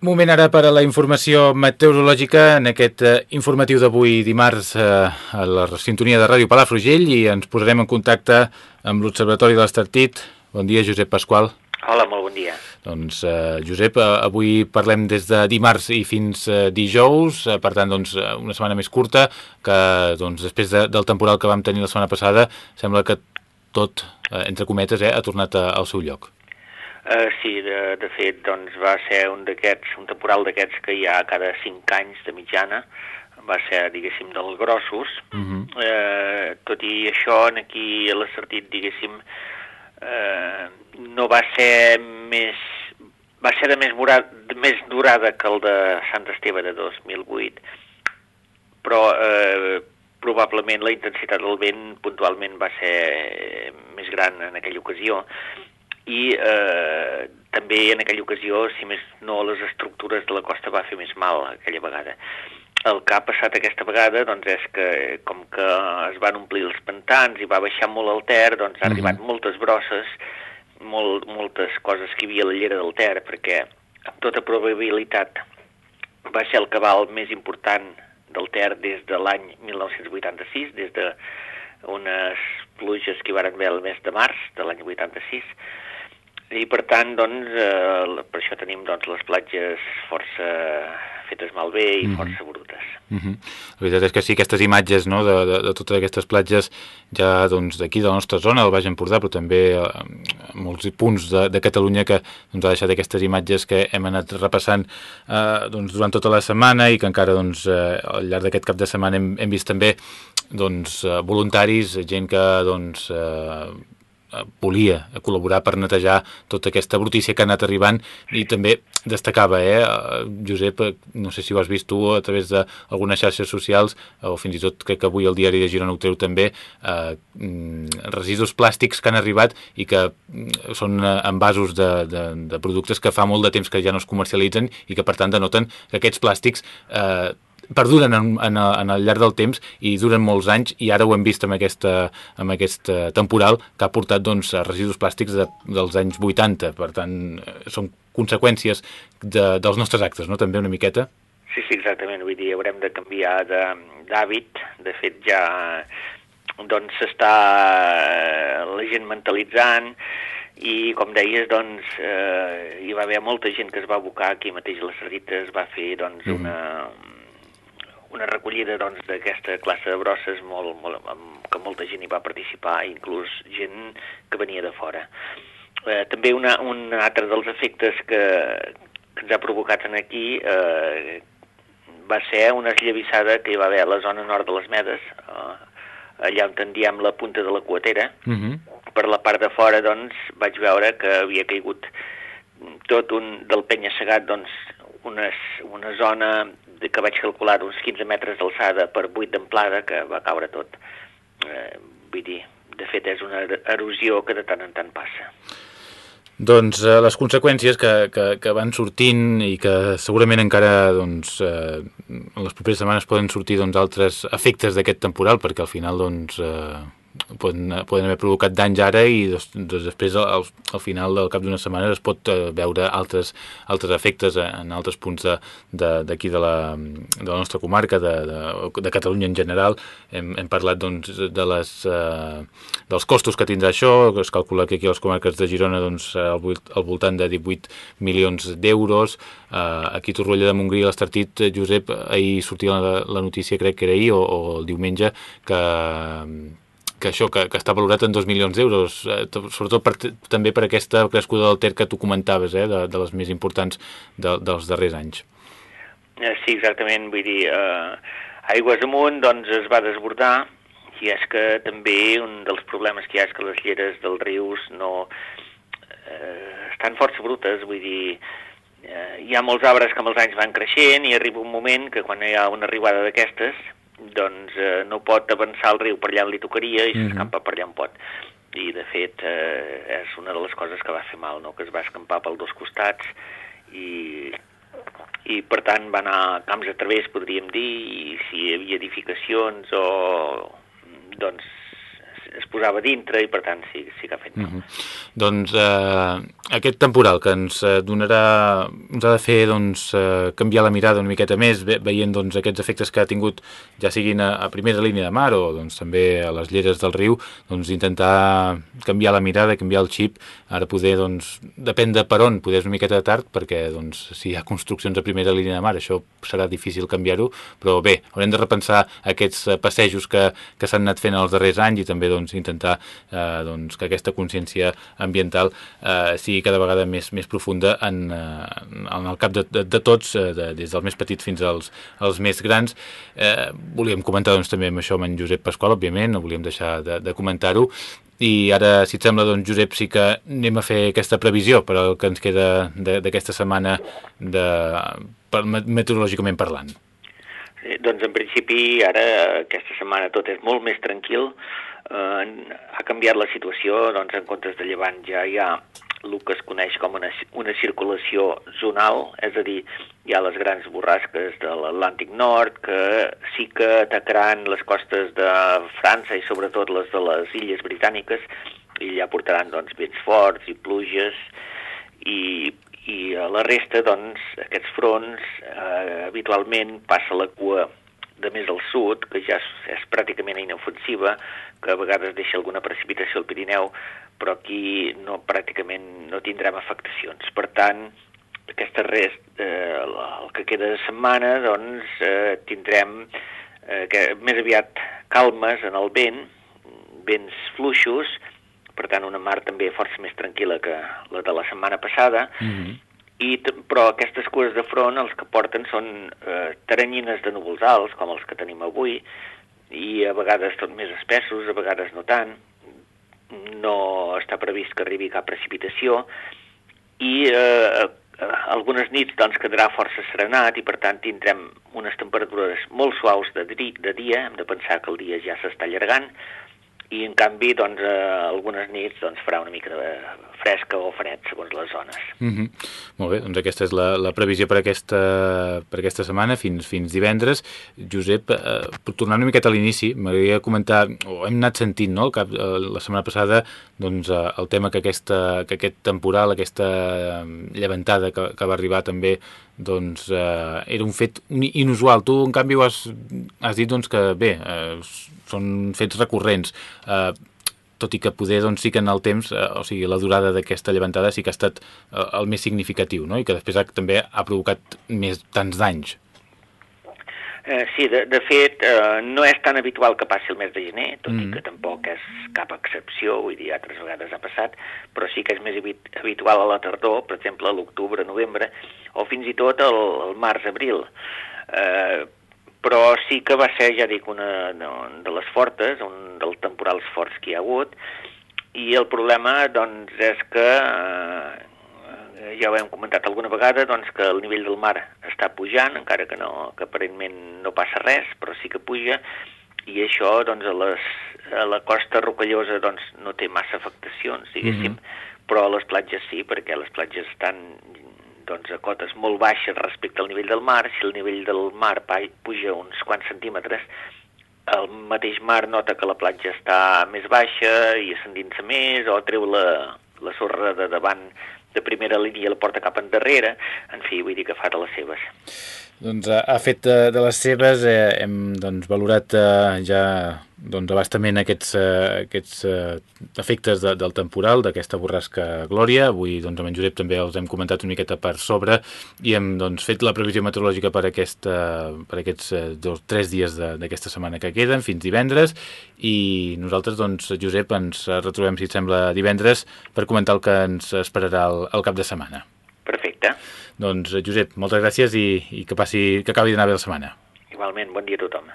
Moment ara per a la informació meteorològica en aquest eh, informatiu d'avui dimarts eh, a la sintonia de Ràdio Palafrugell i ens posarem en contacte amb l'Observatori de l'Estartit. Bon dia, Josep Pasqual. Hola, molt bon dia. Doncs, eh, Josep, eh, avui parlem des de dimarts i fins eh, dijous, eh, per tant, doncs, eh, una setmana més curta, que doncs, després de, del temporal que vam tenir la setmana passada, sembla que tot, eh, entre cometes, eh, ha tornat a, al seu lloc. Uh, sí, de, de fet, doncs, va ser un d'aquests, un temporal d'aquests que hi ha cada 5 anys de mitjana, va ser, diguéssim, dels grossos. Uh -huh. uh, tot i això, aquí a l'assertit, diguéssim, uh, no va ser més... va ser de més, morada, de més durada que el de Sant Esteve de 2008, però eh, probablement la intensitat del vent puntualment va ser més gran en aquella ocasió i eh, també en aquella ocasió, si més no, les estructures de la costa va fer més mal aquella vegada. El que ha passat aquesta vegada doncs, és que, com que es van omplir els pantans i va baixar molt el Ter, doncs ha uh -huh. arribat moltes brosses, molt, moltes coses que hi havia a la llera del Ter, perquè amb tota probabilitat va ser el cabal més important del Ter des de l'any 1986, des de unes pluges que hi van haver el mes de març de l'any 86, i per tant, doncs, eh, per això tenim doncs, les platges força fetes malbé i mm -hmm. força brutes. Mm -hmm. La veritat és que sí, aquestes imatges no, de, de, de totes aquestes platges ja doncs, d'aquí, doncs, de la nostra zona, del Baix Empordà, però també a molts punts de, de Catalunya que doncs, ha deixat aquestes imatges que hem anat repassant eh, doncs, durant tota la setmana i que encara doncs, eh, al llarg d'aquest cap de setmana hem, hem vist també doncs, eh, voluntaris, gent que doncs, eh, Eh, volia col·laborar per netejar tota aquesta brutícia que ha anat arribant i també destacava, eh, Josep, no sé si ho has vist tu a través d'algunes xarxes socials o fins i tot crec que avui el diari de Girona ho treu també, eh, mm, residus plàstics que han arribat i que mm, són eh, envasos de, de, de productes que fa molt de temps que ja no es comercialitzen i que per tant denoten que aquests plàstics eh, perduren en, en, en el llarg del temps i duren molts anys i ara ho hem vist amb, aquesta, amb aquest eh, temporal que ha portat doncs, residus plàstics de, dels anys 80. Per tant, eh, són conseqüències de, dels nostres actes, no? també una miqueta? Sí, sí, exactament. Vull dir, haurem de canviar d'hàbit. De, de fet, ja doncs s'està la gent mentalitzant i com deies, doncs, eh, hi va haver molta gent que es va abocar aquí mateix a les Sardites, va fer doncs, mm. una, una recollida doncs, d'aquesta doncs, classe de brosses molt, molt, que molta gent hi va participar, inclús gent que venia de fora. Eh, també una, un altre dels efectes que, que ens ha provocat en aquí eh, va ser una esllavissada que hi va haver a la zona nord de les Medes, eh, allà on tendíem la punta de la Cuatera. Uh mhm. -huh. Per la part de fora, doncs, vaig veure que havia caigut tot un, del penya-segat, doncs, unes, una zona de que vaig calcular uns 15 metres d'alçada per 8 d'amplada, que va caure tot. Eh, vull dir, de fet és una erosió que de tant en tant passa. Doncs eh, les conseqüències que, que, que van sortint i que segurament encara doncs, eh, en les properes setmanes poden sortir doncs, altres efectes d'aquest temporal, perquè al final doncs, eh, poden, poden haver provocat danys ara i doncs, doncs després al, al final del cap d'una setmana es pot eh, veure altres, altres efectes en altres punts d'aquí de, de, de, la, de la nostra comarca, de, de, de Catalunya en general. Hem, hem parlat doncs, de les, eh, dels costos que tindrà això, es calcula que aquí a les comarques de Girona doncs, al, al voltant de 18 milions d'euros, eh, aquí a Torroella de Montgrí, l'Estartit, Josep, ahir sortia la, la notícia, crec que era ahir, o, o el diumenge, que que això, que, que està valorat en 2 milions d'euros, eh, sobretot per, també per aquesta crescuda del Ter que tu comentaves, eh, de, de les més importants de, dels darrers anys. Eh, sí, exactament, vull dir, eh, aigües amunt doncs es va desbordar i és que també un dels problemes que hi ha és que les lleres dels rius no eh, estan força brutes, vull dir, eh, hi ha molts arbres que amb els anys van creixent i arriba un moment que quan hi ha una arribada d'aquestes doncs eh, no pot avançar el riu per allà on li tocaria i s'escampa mm -hmm. per allà on pot. I, de fet, eh, és una de les coses que va fer mal, no? que es va escampar pels dos costats i, i per tant, va anar camps a través, podríem dir, i si hi havia edificacions o... doncs es posava dintre i per tant sí, sí que ha fet. Mm -hmm. Doncs eh, aquest temporal que ens eh, donarà, ens ha de fer doncs, eh, canviar la mirada una miqueta més, ve, veient doncs, aquests efectes que ha tingut ja siguin a, a primera línia de mar o doncs, també a les lleres del riu, doncs intentar canviar la mirada, canviar el xip, ara poder, doncs, depèn de per on, poder una miqueta tard, perquè doncs, si hi ha construccions a primera línia de mar, això serà difícil canviar-ho, però bé, haurem de repensar aquests eh, passejos que, que s'han anat fent els darrers anys i també doncs, intentar eh, doncs, que aquesta consciència ambiental eh, sigui cada vegada més, més profunda en, eh, en el cap de, de, de tots, eh, de, des dels més petits fins als, als més grans. Eh, volíem comentar doncs, també amb això amb en Josep Pasqual, òbviament, no volíem deixar de, de comentar-ho, i ara, si et sembla, doncs, Josep, sí que anem a fer aquesta previsió per al que ens queda d'aquesta setmana de, per, meteorològicament parlant. Sí, doncs en principi ara aquesta setmana tot és molt més tranquil, eh, ha canviat la situació, doncs en comptes de llevant ja hi ha el que es coneix com una, una circulació zonal, és a dir, hi ha les grans borrasques de l'Atlàntic Nord que sí que atacaran les costes de França i sobretot les de les illes britàniques i ja portaran doncs, vents forts i pluges i, i a la resta, doncs, aquests fronts eh, habitualment passa la cua de més al sud, que ja és, és pràcticament inofensiva, que a vegades deixa alguna precipitació al Pirineu, però aquí no, pràcticament no tindrem afectacions. Per tant, aquesta rest, eh, el que queda de setmana, doncs, eh, tindrem eh, que, més aviat calmes en el vent, vents fluixos, per tant una mar també força més tranquil·la que la de la setmana passada, mm -hmm i, però aquestes cues de front els que porten són eh, teranyines de núvols alts, com els que tenim avui, i a vegades tot més espessos, a vegades no tant. No està previst que arribi cap precipitació. I eh, eh, algunes nits doncs, quedarà força serenat i per tant tindrem unes temperatures molt suaus de, de dia, hem de pensar que el dia ja s'està allargant, i en canvi doncs, eh, algunes nits doncs, farà una mica de fresca o fred segons les zones. Mm -hmm. Molt bé, doncs aquesta és la, la previsió per aquesta, per aquesta setmana fins, fins divendres. Josep, eh, tornant una miqueta a l'inici, m'agradaria comentar, o hem anat sentint no, cap, eh, la setmana passada doncs, eh, el tema que, aquesta, que aquest temporal, aquesta llevantada que, que va arribar també doncs eh, era un fet inusual. Tu, en canvi, has, has dit doncs, que bé, eh, són fets recurrents. Eh, tot i que poder, doncs, sí que en el temps, eh, o sigui, la durada d'aquesta llevantada sí que ha estat eh, el més significatiu, no? I que després ha, també ha provocat més tants danys. Eh, sí, de, de fet, eh, no és tan habitual que passi el mes de gener, tot mm. i que tampoc és cap excepció, vull dir, altres vegades ha passat, però sí que és més habitual a la tardor, per exemple, a l'octubre, novembre, o fins i tot al, al març-abril. Eh, però sí que va ser, ja dic, una de les fortes, un dels temporals forts que hi ha hagut, i el problema, doncs, és que eh, ja ho hem comentat alguna vegada, doncs que el nivell del mar està pujant, encara que, no, que aparentment no passa res, però sí que puja, i això doncs, a, les, a la costa rocallosa doncs, no té massa afectacions, diguéssim, mm -hmm. però a les platges sí, perquè les platges estan doncs, a cotes molt baixes respecte al nivell del mar. Si el nivell del mar puja uns quants centímetres, el mateix mar nota que la platja està més baixa i s'endinsa més o treu la, la sorra de davant de primera línia la porta cap endarrere, en fi, vull dir que fa de les seves. Doncs ha fet de, de les seves, eh, hem doncs, valorat eh, ja doncs, abastament aquests, eh, aquests eh, efectes de, del temporal, d'aquesta borrasca Glòria. Avui doncs, amb en Josep també els hem comentat una miqueta per sobre i hem doncs, fet la previsió meteorològica per, aquesta, per aquests eh, dos, tres dies d'aquesta setmana que queden, fins divendres, i nosaltres, doncs, Josep, ens retrobem, si et sembla, divendres per comentar el que ens esperarà el, el cap de setmana. Perfecte. Doncs, Josep, moltes gràcies i, i que passi que acabi d'anar bé la setmana. Igualment, bon dia a tothom.